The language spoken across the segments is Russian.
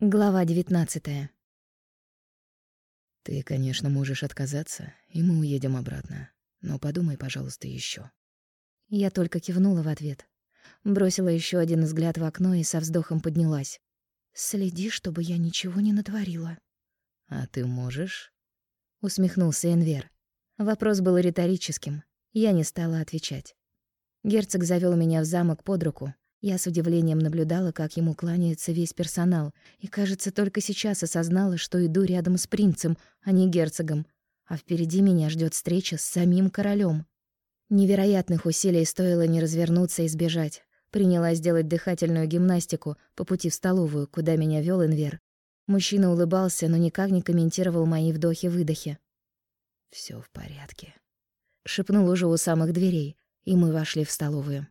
Глава девятнадцатая. Ты, конечно, можешь отказаться, и мы уедем обратно. Но подумай, пожалуйста, еще. Я только кивнула в ответ. Бросила еще один взгляд в окно и со вздохом поднялась. Следи, чтобы я ничего не натворила. А ты можешь? усмехнулся Энвер. Вопрос был риторическим. Я не стала отвечать. Герцог завел меня в замок под руку, я с удивлением наблюдала, как ему кланяется весь персонал, и, кажется, только сейчас осознала, что иду рядом с принцем, а не герцогом, а впереди меня ждет встреча с самим королем. Невероятных усилий стоило не развернуться и сбежать. Принялась делать дыхательную гимнастику по пути в столовую, куда меня вел Инвер. Мужчина улыбался, но никак не комментировал мои вдохи-выдохи. Все в порядке», — шепнул уже у самых дверей, и мы вошли в столовую.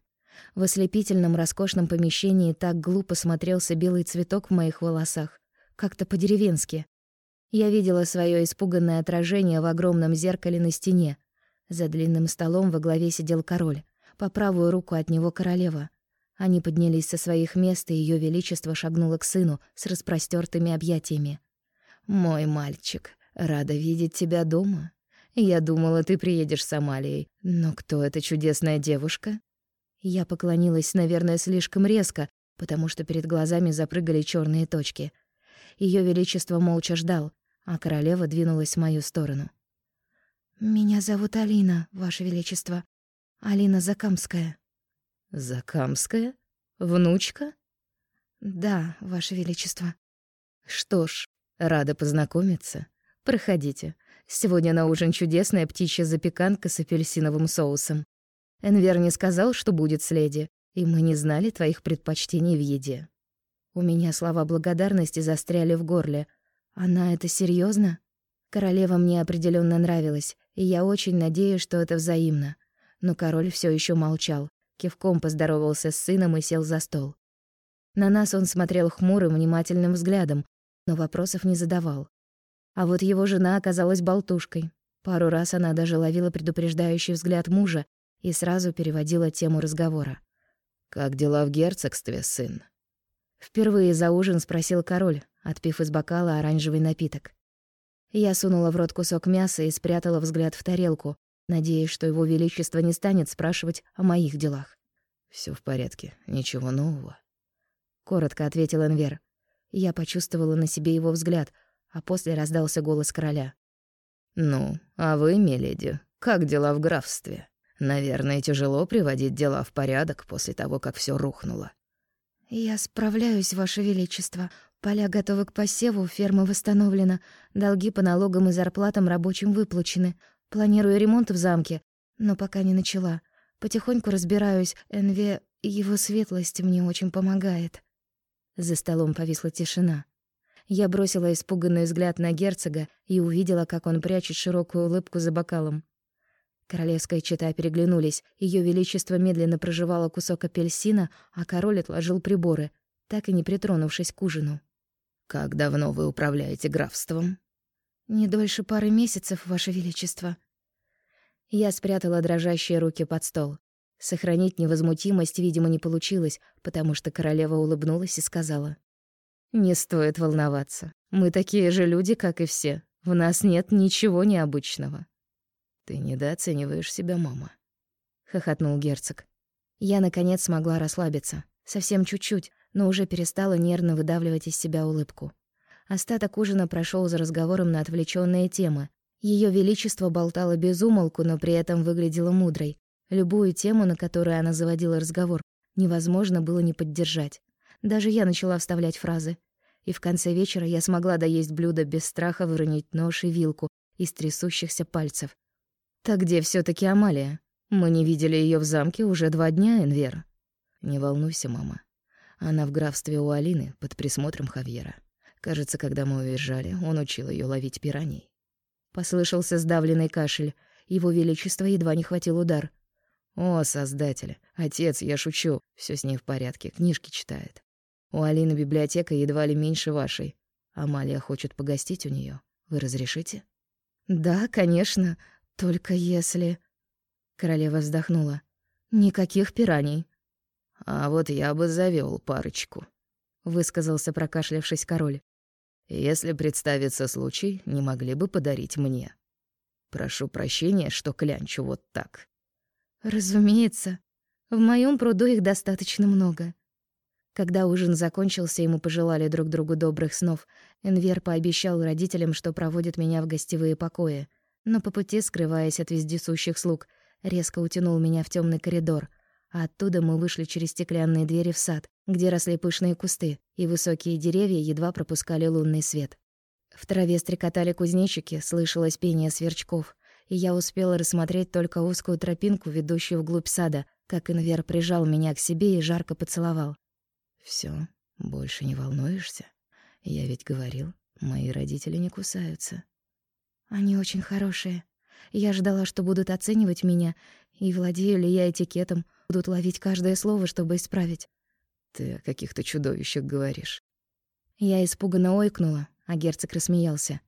В ослепительном роскошном помещении так глупо смотрелся белый цветок в моих волосах, как-то по-деревенски. Я видела свое испуганное отражение в огромном зеркале на стене. За длинным столом во главе сидел король, по правую руку от него королева. Они поднялись со своих мест, и ее величество шагнуло к сыну с распростертыми объятиями. «Мой мальчик, рада видеть тебя дома. Я думала, ты приедешь с Амалией. Но кто эта чудесная девушка?» Я поклонилась, наверное, слишком резко, потому что перед глазами запрыгали черные точки. Ее величество молча ждал, а королева двинулась в мою сторону. «Меня зовут Алина, ваше величество. Алина Закамская». «Закамская? Внучка?» «Да, ваше величество». «Что ж, рада познакомиться. Проходите. Сегодня на ужин чудесная птичья запеканка с апельсиновым соусом. Энвер не сказал, что будет с леди, и мы не знали твоих предпочтений в еде. У меня слова благодарности застряли в горле. Она это серьезно? Королева мне определенно нравилась, и я очень надеюсь, что это взаимно. Но король все еще молчал, кивком поздоровался с сыном и сел за стол. На нас он смотрел хмурым, внимательным взглядом, но вопросов не задавал. А вот его жена оказалась болтушкой. Пару раз она даже ловила предупреждающий взгляд мужа и сразу переводила тему разговора. «Как дела в герцогстве, сын?» Впервые за ужин спросил король, отпив из бокала оранжевый напиток. Я сунула в рот кусок мяса и спрятала взгляд в тарелку, надеясь, что его величество не станет спрашивать о моих делах. Все в порядке, ничего нового», — коротко ответил Энвер. Я почувствовала на себе его взгляд, а после раздался голос короля. «Ну, а вы, миледи, как дела в графстве?» Наверное, тяжело приводить дела в порядок после того, как все рухнуло. Я справляюсь, ваше величество. Поля готовы к посеву, ферма восстановлена, долги по налогам и зарплатам рабочим выплачены. Планирую ремонт в замке, но пока не начала. Потихоньку разбираюсь. НВ, его светлость мне очень помогает. За столом повисла тишина. Я бросила испуганный взгляд на герцога и увидела, как он прячет широкую улыбку за бокалом. Королевская чета переглянулись. Ее величество медленно прожевало кусок апельсина, а король отложил приборы, так и не притронувшись к ужину. «Как давно вы управляете графством?» «Не дольше пары месяцев, ваше величество». Я спрятала дрожащие руки под стол. Сохранить невозмутимость, видимо, не получилось, потому что королева улыбнулась и сказала. «Не стоит волноваться. Мы такие же люди, как и все. В нас нет ничего необычного. «Ты недооцениваешь себя, мама», — хохотнул герцог. Я, наконец, смогла расслабиться. Совсем чуть-чуть, но уже перестала нервно выдавливать из себя улыбку. Остаток ужина прошел за разговором на отвлеченные темы. Ее величество болтало без умолку, но при этом выглядело мудрой. Любую тему, на которую она заводила разговор, невозможно было не поддержать. Даже я начала вставлять фразы. И в конце вечера я смогла доесть блюдо без страха выронить нож и вилку из трясущихся пальцев. «Так где все таки Амалия? Мы не видели ее в замке уже два дня, Энвер». «Не волнуйся, мама. Она в графстве у Алины под присмотром Хавьера. Кажется, когда мы уезжали, он учил ее ловить пираний». Послышался сдавленный кашель. Его величество едва не хватил удар. «О, создатель! Отец, я шучу. Все с ней в порядке, книжки читает. У Алины библиотека едва ли меньше вашей. Амалия хочет погостить у нее. Вы разрешите?» «Да, конечно. Только если... Королева вздохнула. Никаких пираний. А вот я бы завёл парочку. высказался прокашлявшись король. Если представится случай, не могли бы подарить мне. Прошу прощения, что клянчу вот так. Разумеется. В моем пруду их достаточно много. Когда ужин закончился мы пожелали друг другу добрых снов, Энвер пообещал родителям, что проводит меня в гостевые покои, но по пути, скрываясь от вездесущих слуг, резко утянул меня в темный коридор, а оттуда мы вышли через стеклянные двери в сад, где росли пышные кусты, и высокие деревья едва пропускали лунный свет. В траве стрекотали кузнечики, слышалось пение сверчков, и я успела рассмотреть только узкую тропинку, ведущую вглубь сада, как Инвер прижал меня к себе и жарко поцеловал. Все, больше не волнуешься? Я ведь говорил, мои родители не кусаются. Они очень хорошие. Я ждала, что будут оценивать меня, и владею ли я этикетом, будут ловить каждое слово, чтобы исправить. Ты о каких-то чудовищах говоришь. Я испуганно ойкнула, а герцог рассмеялся.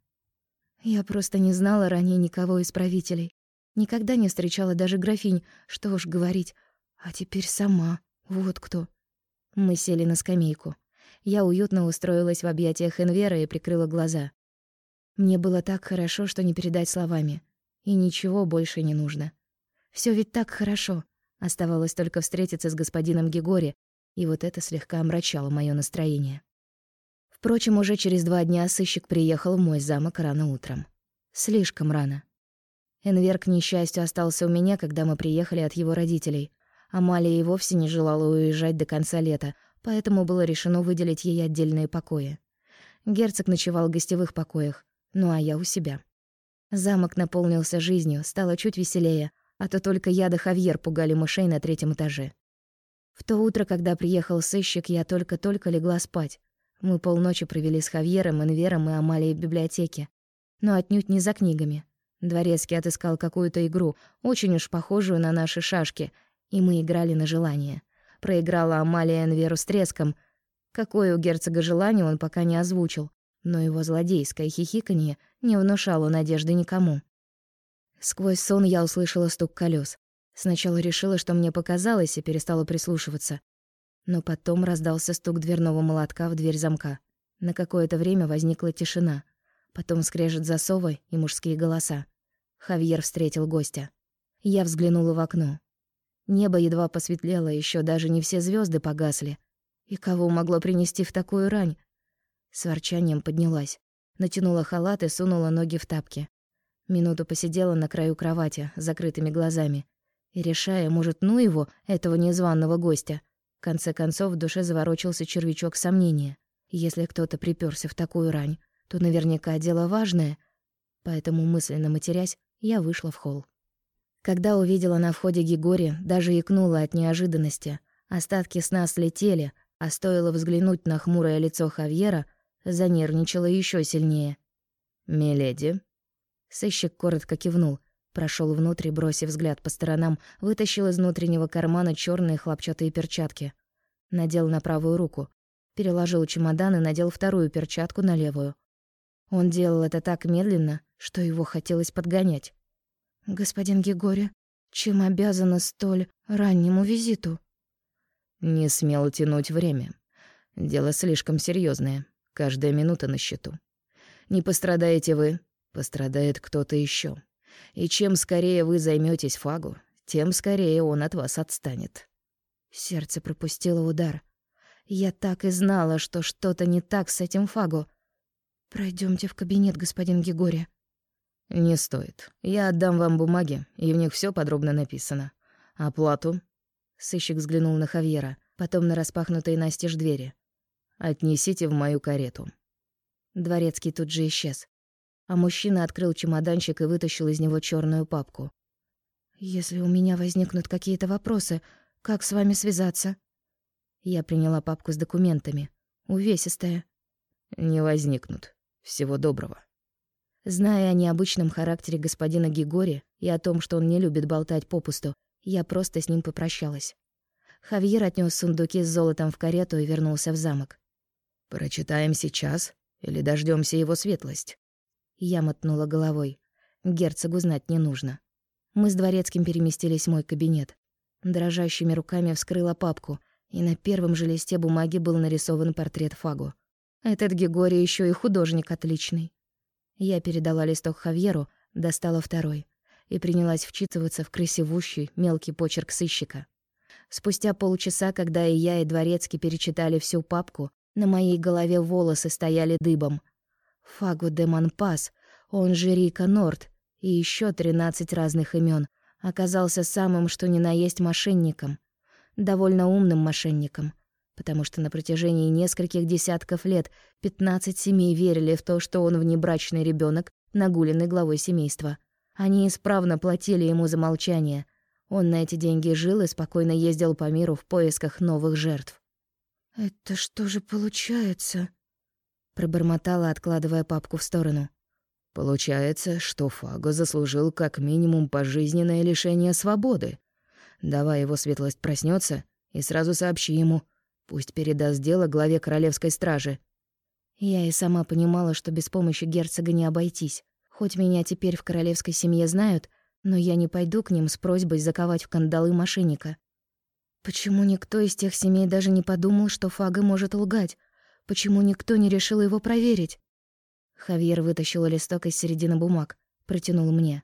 Я просто не знала ранее никого из правителей. Никогда не встречала даже графинь, что уж говорить. А теперь сама. Вот кто. Мы сели на скамейку. Я уютно устроилась в объятиях Энвера и прикрыла глаза. Мне было так хорошо, что не передать словами. И ничего больше не нужно. Все ведь так хорошо. Оставалось только встретиться с господином Гегори, и вот это слегка омрачало мое настроение. Впрочем, уже через два дня сыщик приехал в мой замок рано утром. Слишком рано. Энвер, к несчастью, остался у меня, когда мы приехали от его родителей. Амалия и вовсе не желала уезжать до конца лета, поэтому было решено выделить ей отдельные покои. Герцог ночевал в гостевых покоях, ну а я у себя. Замок наполнился жизнью, стало чуть веселее, а то только я да Хавьер пугали мышей на третьем этаже. В то утро, когда приехал сыщик, я только-только легла спать. Мы полночи провели с Хавьером, Инвером и Амалией в библиотеке. Но отнюдь не за книгами. Дворецкий отыскал какую-то игру, очень уж похожую на наши шашки, и мы играли на желание. Проиграла Амалия Энверу с треском. Какое у герцога желание он пока не озвучил, но его злодейское хихиканье не внушало надежды никому. Сквозь сон я услышала стук колес. Сначала решила, что мне показалось, и перестала прислушиваться. Но потом раздался стук дверного молотка в дверь замка. На какое-то время возникла тишина. Потом скрежет засова и мужские голоса. Хавьер встретил гостя. Я взглянула в окно. Небо едва посветлело, еще даже не все звезды погасли. И кого могло принести в такую рань? С ворчанием поднялась. Натянула халат и сунула ноги в тапки. Минуту посидела на краю кровати, закрытыми глазами. И решая, может, ну его, этого незваного гостя, в конце концов, в душе заворочился червячок сомнения. Если кто-то приперся в такую рань, то наверняка дело важное. Поэтому, мысленно матерясь, я вышла в холл. Когда увидела на входе Гигори, даже икнула от неожиданности. Остатки сна слетели, а стоило взглянуть на хмурое лицо Хавьера, занервничала еще сильнее. «Миледи?» Сыщик коротко кивнул, Прошел внутрь, бросив взгляд по сторонам, вытащил из внутреннего кармана черные хлопчатые перчатки. Надел на правую руку. Переложил чемодан и надел вторую перчатку на левую. Он делал это так медленно, что его хотелось подгонять. «Господин Гегори, чем обязана столь раннему визиту?» «Не смел тянуть время. Дело слишком серьезное. Каждая минута на счету. Не пострадаете вы, пострадает кто-то еще. И чем скорее вы займетесь Фагу, тем скорее он от вас отстанет. Сердце пропустило удар. Я так и знала, что что-то не так с этим Фагу. Пройдемте в кабинет, господин Гегори. Не стоит. Я отдам вам бумаги, и в них все подробно написано. Оплату. Сыщик взглянул на Хавьера, потом на распахнутые настежь двери. Отнесите в мою карету. Дворецкий тут же исчез а мужчина открыл чемоданчик и вытащил из него черную папку. «Если у меня возникнут какие-то вопросы, как с вами связаться?» Я приняла папку с документами. Увесистая. «Не возникнут. Всего доброго». Зная о необычном характере господина Гигори и о том, что он не любит болтать попусту, я просто с ним попрощалась. Хавьер отнес сундуки с золотом в карету и вернулся в замок. «Прочитаем сейчас или дождемся его светлость?» Я мотнула головой. Герцогу знать не нужно. Мы с дворецким переместились в мой кабинет. Дрожащими руками вскрыла папку и на первом же листе бумаги был нарисован портрет Фагу. Этот Гегорий еще и художник отличный. Я передала листок Хавьеру, достала второй и принялась вчитываться в красивущий мелкий почерк сыщика. Спустя полчаса, когда и я, и Дворецкий перечитали всю папку, на моей голове волосы стояли дыбом. Фагу де Манпас, он же Рика Норт, и еще тринадцать разных имен, оказался самым что ни на есть мошенником. Довольно умным мошенником, потому что на протяжении нескольких десятков лет пятнадцать семей верили в то, что он внебрачный ребенок, нагуленный главой семейства. Они исправно платили ему за молчание. Он на эти деньги жил и спокойно ездил по миру в поисках новых жертв. «Это что же получается?» Пробормотала, откладывая папку в сторону. Получается, что Фаго заслужил как минимум пожизненное лишение свободы. Давай его светлость проснется и сразу сообщи ему. Пусть передаст дело главе королевской стражи. Я и сама понимала, что без помощи герцога не обойтись. Хоть меня теперь в королевской семье знают, но я не пойду к ним с просьбой заковать в кандалы мошенника. Почему никто из тех семей даже не подумал, что Фага может лгать? Почему никто не решил его проверить? Хавьер вытащил листок из середины бумаг, протянул мне.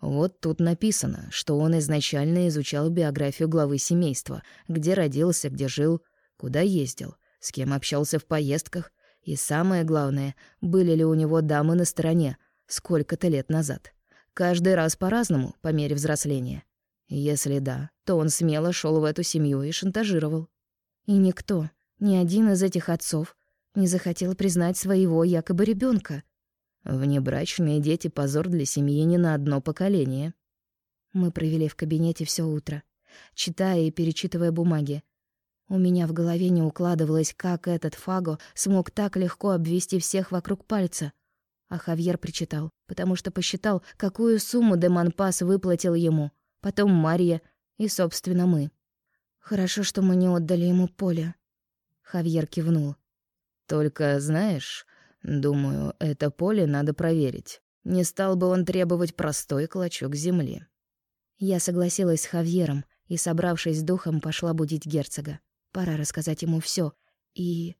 Вот тут написано, что он изначально изучал биографию главы семейства, где родился, где жил, куда ездил, с кем общался в поездках, и самое главное, были ли у него дамы на стороне сколько-то лет назад. Каждый раз по-разному, по мере взросления. Если да, то он смело шел в эту семью и шантажировал. И никто, ни один из этих отцов, не захотел признать своего якобы ребенка. Внебрачные дети — позор для семьи не на одно поколение. Мы провели в кабинете все утро, читая и перечитывая бумаги. У меня в голове не укладывалось, как этот Фаго смог так легко обвести всех вокруг пальца. А Хавьер причитал, потому что посчитал, какую сумму Деманпас выплатил ему, потом Мария и, собственно, мы. «Хорошо, что мы не отдали ему поле», — Хавьер кивнул. Только, знаешь, думаю, это поле надо проверить. Не стал бы он требовать простой клочок земли. Я согласилась с Хавьером и, собравшись с духом, пошла будить герцога. Пора рассказать ему все. И...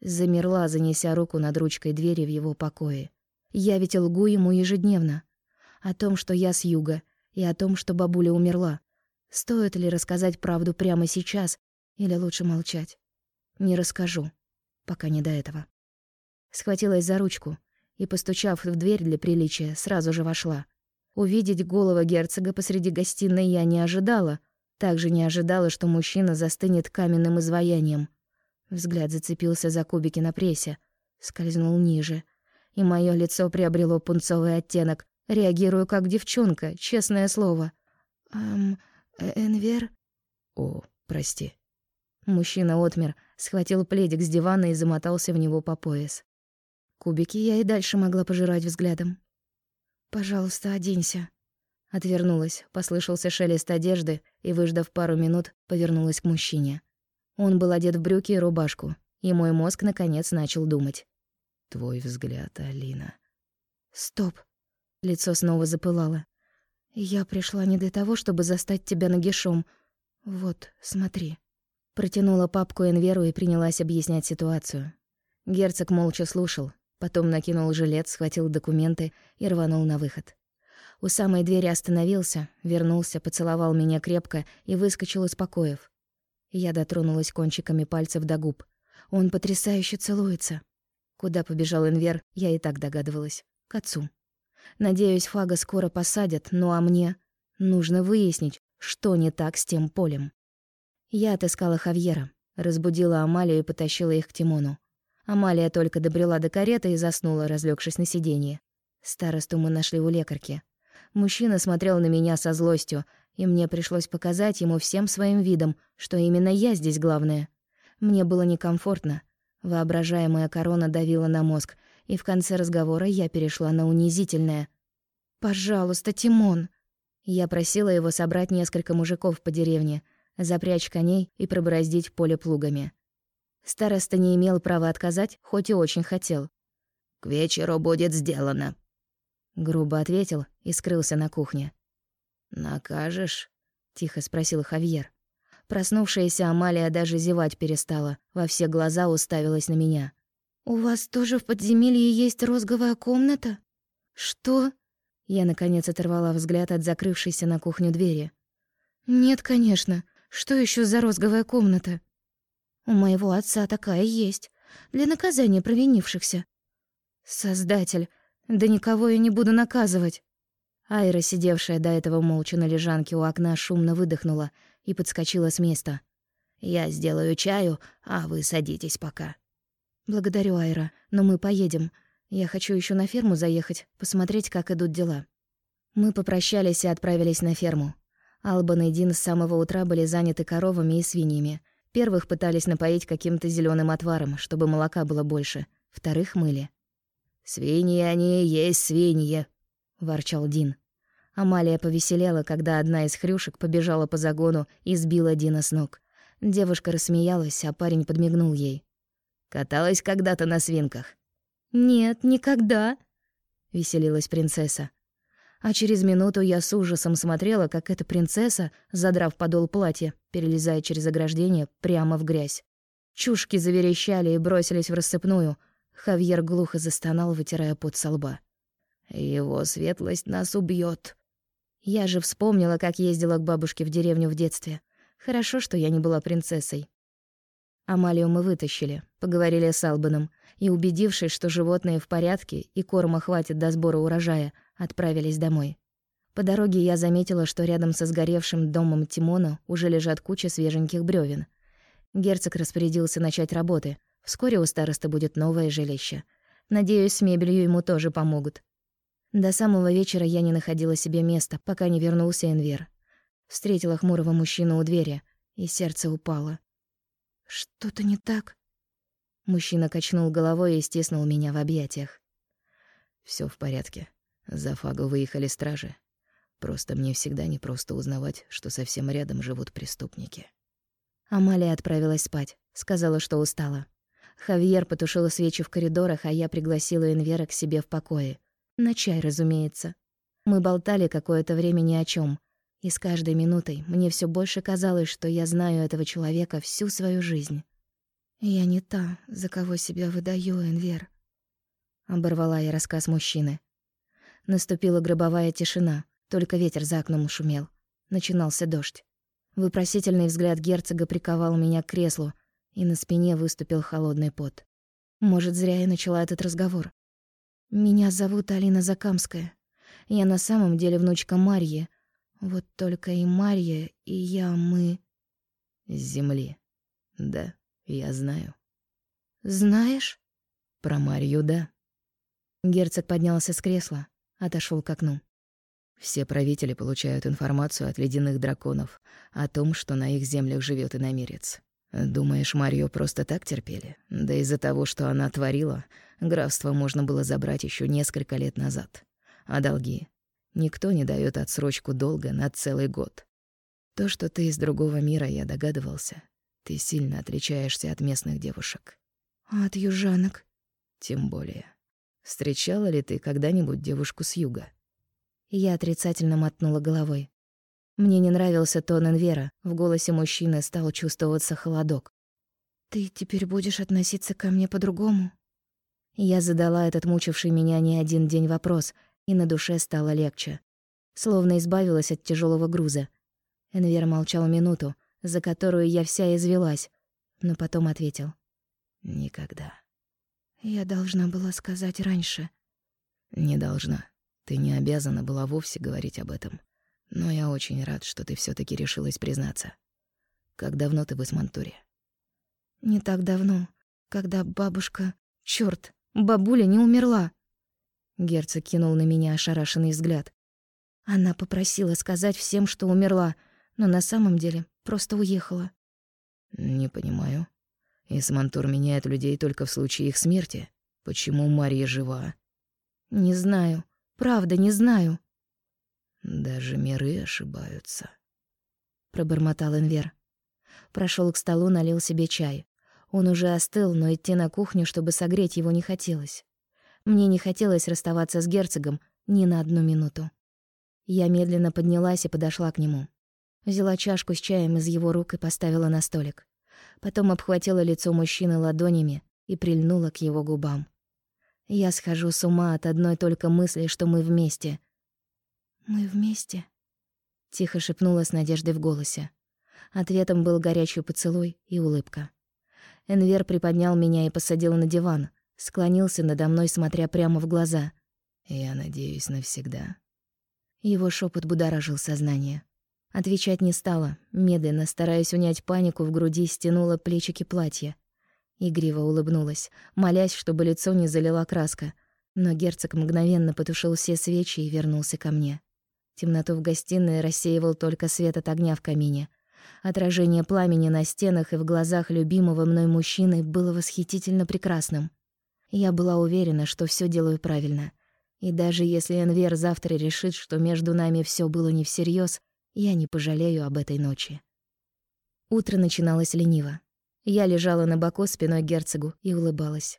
Замерла, занеся руку над ручкой двери в его покое. Я ведь лгу ему ежедневно. О том, что я с юга, и о том, что бабуля умерла. Стоит ли рассказать правду прямо сейчас, или лучше молчать? Не расскажу пока не до этого. Схватилась за ручку и, постучав в дверь для приличия, сразу же вошла. Увидеть голову герцога посреди гостиной я не ожидала. Также не ожидала, что мужчина застынет каменным изваянием. Взгляд зацепился за кубики на прессе, скользнул ниже, и мое лицо приобрело пунцовый оттенок. Реагирую как девчонка, честное слово. «Эм, Энвер?» «О, прости». Мужчина отмер, схватил пледик с дивана и замотался в него по пояс. Кубики я и дальше могла пожирать взглядом. «Пожалуйста, оденься». Отвернулась, послышался шелест одежды и, выждав пару минут, повернулась к мужчине. Он был одет в брюки и рубашку, и мой мозг наконец начал думать. «Твой взгляд, Алина». «Стоп». Лицо снова запылало. «Я пришла не для того, чтобы застать тебя нагишом. Вот, смотри». Протянула папку Энверу и принялась объяснять ситуацию. Герцог молча слушал, потом накинул жилет, схватил документы и рванул на выход. У самой двери остановился, вернулся, поцеловал меня крепко и выскочил из покоев. Я дотронулась кончиками пальцев до губ. Он потрясающе целуется. Куда побежал Энвер, я и так догадывалась. К отцу. Надеюсь, Фага скоро посадят, ну а мне нужно выяснить, что не так с тем полем. Я отыскала Хавьера, разбудила Амалию и потащила их к Тимону. Амалия только добрела до кареты и заснула, разлегшись на сиденье. Старосту мы нашли у лекарки. Мужчина смотрел на меня со злостью, и мне пришлось показать ему всем своим видом, что именно я здесь главная. Мне было некомфортно. Воображаемая корона давила на мозг, и в конце разговора я перешла на унизительное. «Пожалуйста, Тимон!» Я просила его собрать несколько мужиков по деревне — запрячь коней и пробороздить поле плугами. Староста не имел права отказать, хоть и очень хотел. «К вечеру будет сделано», — грубо ответил и скрылся на кухне. «Накажешь?» — тихо спросил Хавьер. Проснувшаяся Амалия даже зевать перестала, во все глаза уставилась на меня. «У вас тоже в подземелье есть розговая комната?» «Что?» Я, наконец, оторвала взгляд от закрывшейся на кухню двери. «Нет, конечно. Что еще за розговая комната?» «У моего отца такая есть. Для наказания провинившихся». «Создатель, да никого я не буду наказывать». Айра, сидевшая до этого молча на лежанке у окна, шумно выдохнула и подскочила с места. «Я сделаю чаю, а вы садитесь пока». «Благодарю, Айра, но мы поедем. Я хочу еще на ферму заехать, посмотреть, как идут дела». Мы попрощались и отправились на ферму. Албан и Дин с самого утра были заняты коровами и свиньями. Первых пытались напоить каким-то зеленым отваром, чтобы молока было больше. Вторых мыли. «Свиньи они есть свиньи», — ворчал Дин. Амалия повеселела, когда одна из хрюшек побежала по загону и сбила Дина с ног. Девушка рассмеялась, а парень подмигнул ей. «Каталась когда-то на свинках?» «Нет, никогда», — веселилась принцесса. А через минуту я с ужасом смотрела, как эта принцесса, задрав подол платья, перелезает через ограждение прямо в грязь. Чушки заверещали и бросились в рассыпную. Хавьер глухо застонал, вытирая пот со лба. «Его светлость нас убьет. Я же вспомнила, как ездила к бабушке в деревню в детстве. Хорошо, что я не была принцессой. Амалию мы вытащили, поговорили с Албаном и, убедившись, что животные в порядке и корма хватит до сбора урожая, отправились домой. По дороге я заметила, что рядом со сгоревшим домом Тимона уже лежат куча свеженьких брёвен. Герцог распорядился начать работы. Вскоре у староста будет новое жилище. Надеюсь, с мебелью ему тоже помогут. До самого вечера я не находила себе места, пока не вернулся Энвер. Встретила хмурого мужчину у двери, и сердце упало. «Что-то не так?» Мужчина качнул головой и стиснул меня в объятиях. Все в порядке. За Фагу выехали стражи. Просто мне всегда непросто узнавать, что совсем рядом живут преступники». Амалия отправилась спать. Сказала, что устала. Хавьер потушила свечи в коридорах, а я пригласила Энвера к себе в покое. На чай, разумеется. Мы болтали какое-то время ни о чем, и с каждой минутой мне все больше казалось, что я знаю этого человека всю свою жизнь. «Я не та, за кого себя выдаю, Энвер», — оборвала я рассказ мужчины. Наступила гробовая тишина, только ветер за окном шумел. Начинался дождь. Выпросительный взгляд герцога приковал меня к креслу, и на спине выступил холодный пот. Может, зря я начала этот разговор. «Меня зовут Алина Закамская. Я на самом деле внучка Марьи, вот только и Марья, и я, мы... С земли. Да, я знаю. Знаешь? Про Марью, да. Герцог поднялся с кресла, отошел к окну. Все правители получают информацию от ледяных драконов о том, что на их землях живет иномерец. Думаешь, Марию просто так терпели? Да из-за того, что она творила, графство можно было забрать еще несколько лет назад. А долги? Никто не дает отсрочку долга на целый год. То, что ты из другого мира, я догадывался. Ты сильно отличаешься от местных девушек. А от южанок? Тем более. Встречала ли ты когда-нибудь девушку с юга? Я отрицательно мотнула головой. Мне не нравился тон Энвера, в голосе мужчины стал чувствоваться холодок. «Ты теперь будешь относиться ко мне по-другому?» Я задала этот мучивший меня не один день вопрос, и на душе стало легче. Словно избавилась от тяжелого груза. Энвер молчал минуту, за которую я вся извелась, но потом ответил. «Никогда». «Я должна была сказать раньше». «Не должна. Ты не обязана была вовсе говорить об этом. Но я очень рад, что ты все таки решилась признаться. Как давно ты в Исмантуре?» «Не так давно, когда бабушка... Чёрт, бабуля не умерла!» Герцог кинул на меня ошарашенный взгляд. Она попросила сказать всем, что умерла, но на самом деле просто уехала. Не понимаю. Исмантур меняет людей только в случае их смерти. Почему Мария жива? Не знаю. Правда, не знаю. Даже миры ошибаются. Пробормотал Энвер. Прошел к столу, налил себе чай. Он уже остыл, но идти на кухню, чтобы согреть его, не хотелось. Мне не хотелось расставаться с герцогом ни на одну минуту. Я медленно поднялась и подошла к нему. Взяла чашку с чаем из его рук и поставила на столик. Потом обхватила лицо мужчины ладонями и прильнула к его губам. Я схожу с ума от одной только мысли, что мы вместе. «Мы вместе?» — тихо шепнула с надеждой в голосе. Ответом был горячий поцелуй и улыбка. Энвер приподнял меня и посадил на диван, склонился надо мной, смотря прямо в глаза. «Я надеюсь навсегда». Его шепот будоражил сознание. Отвечать не стала, медленно, стараясь унять панику в груди, стянула плечики платья. Игриво улыбнулась, молясь, чтобы лицо не залила краска. Но герцог мгновенно потушил все свечи и вернулся ко мне. Темноту в гостиной рассеивал только свет от огня в камине. Отражение пламени на стенах и в глазах любимого мной мужчины было восхитительно прекрасным. Я была уверена, что все делаю правильно. И даже если Энвер завтра решит, что между нами все было не всерьез, я не пожалею об этой ночи. Утро начиналось лениво. Я лежала на боку спиной к герцогу и улыбалась.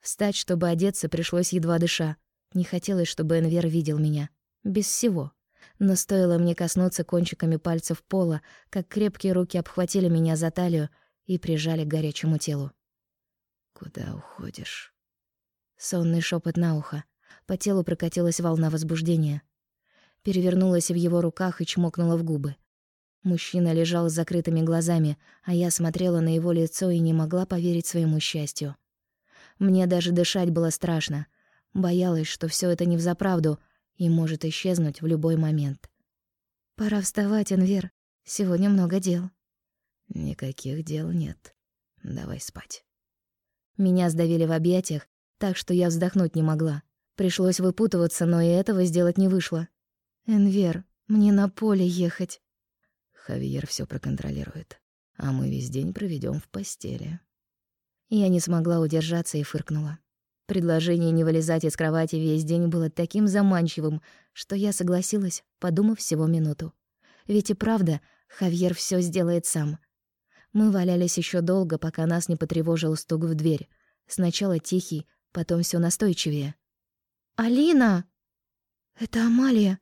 Встать, чтобы одеться, пришлось едва дыша. Не хотелось, чтобы Энвер видел меня. Без всего. Но стоило мне коснуться кончиками пальцев пола, как крепкие руки обхватили меня за талию и прижали к горячему телу. «Куда уходишь?» Сонный шепот на ухо. По телу прокатилась волна возбуждения. Перевернулась в его руках и чмокнула в губы. Мужчина лежал с закрытыми глазами, а я смотрела на его лицо и не могла поверить своему счастью. Мне даже дышать было страшно. Боялась, что все это не взаправду и может исчезнуть в любой момент. «Пора вставать, Энвер. Сегодня много дел». «Никаких дел нет. Давай спать». Меня сдавили в объятиях, так что я вздохнуть не могла. Пришлось выпутываться, но и этого сделать не вышло. «Энвер, мне на поле ехать». Хавьер все проконтролирует, а мы весь день проведем в постели. Я не смогла удержаться и фыркнула. Предложение не вылезать из кровати весь день было таким заманчивым, что я согласилась, подумав всего минуту. Ведь и правда, Хавьер все сделает сам. Мы валялись еще долго, пока нас не потревожил стук в дверь. Сначала тихий, потом все настойчивее. «Алина!» «Это Амалия!»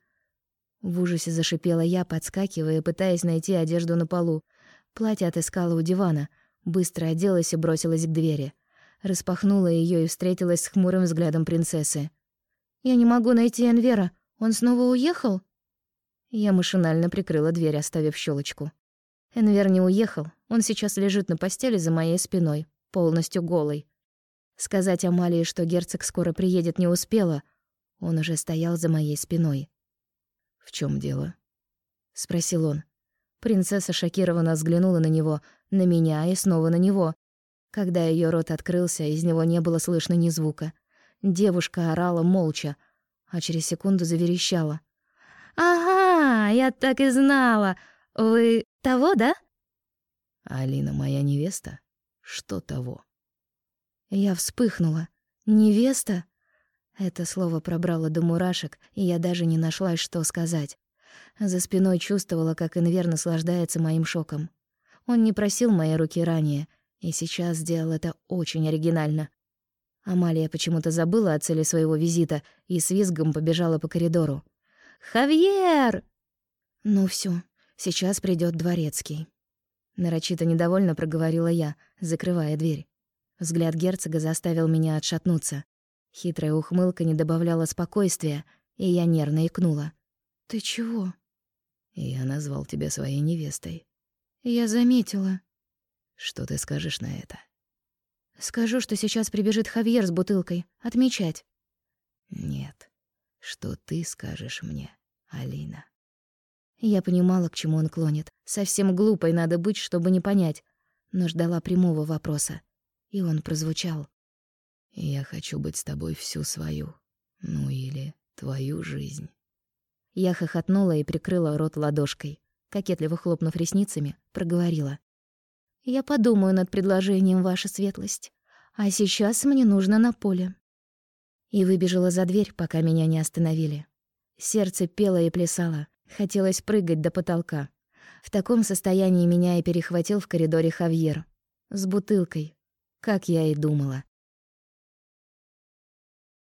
В ужасе зашипела я, подскакивая, пытаясь найти одежду на полу. Платье отыскала у дивана, быстро оделась и бросилась к двери. Распахнула ее и встретилась с хмурым взглядом принцессы. «Я не могу найти Энвера. Он снова уехал?» Я машинально прикрыла дверь, оставив щелочку. Энвер не уехал. Он сейчас лежит на постели за моей спиной, полностью голый. Сказать Амалии, что герцог скоро приедет, не успела. Он уже стоял за моей спиной. «В чем дело?» — спросил он. Принцесса шокированно взглянула на него, на меня и снова на него. Когда ее рот открылся, из него не было слышно ни звука. Девушка орала молча, а через секунду заверещала. «Ага, я так и знала! Вы того, да?» «Алина моя невеста? Что того?» Я вспыхнула. «Невеста?» Это слово пробрало до мурашек, и я даже не нашла, что сказать. За спиной чувствовала, как Инвер наслаждается моим шоком. Он не просил моей руки ранее, и сейчас сделал это очень оригинально. Амалия почему-то забыла о цели своего визита и с визгом побежала по коридору. «Хавьер!» «Ну все, сейчас придет дворецкий». Нарочито недовольно проговорила я, закрывая дверь. Взгляд герцога заставил меня отшатнуться. Хитрая ухмылка не добавляла спокойствия, и я нервно икнула. «Ты чего?» «Я назвал тебя своей невестой». «Я заметила». «Что ты скажешь на это?» «Скажу, что сейчас прибежит Хавьер с бутылкой. Отмечать». «Нет. Что ты скажешь мне, Алина?» Я понимала, к чему он клонит. Совсем глупой надо быть, чтобы не понять. Но ждала прямого вопроса. И он прозвучал. Я хочу быть с тобой всю свою, ну или твою жизнь. Я хохотнула и прикрыла рот ладошкой. Кокетливо хлопнув ресницами, проговорила. «Я подумаю над предложением, ваша светлость. А сейчас мне нужно на поле». И выбежала за дверь, пока меня не остановили. Сердце пело и плясало. Хотелось прыгать до потолка. В таком состоянии меня и перехватил в коридоре Хавьер. С бутылкой. Как я и думала.